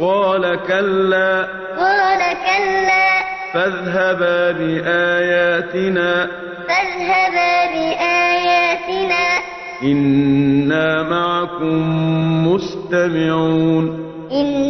قال كلا. قال كلا. فاذهبا بآياتنا. فاذهبا بآياتنا. إنا معكم مستمعون. إنا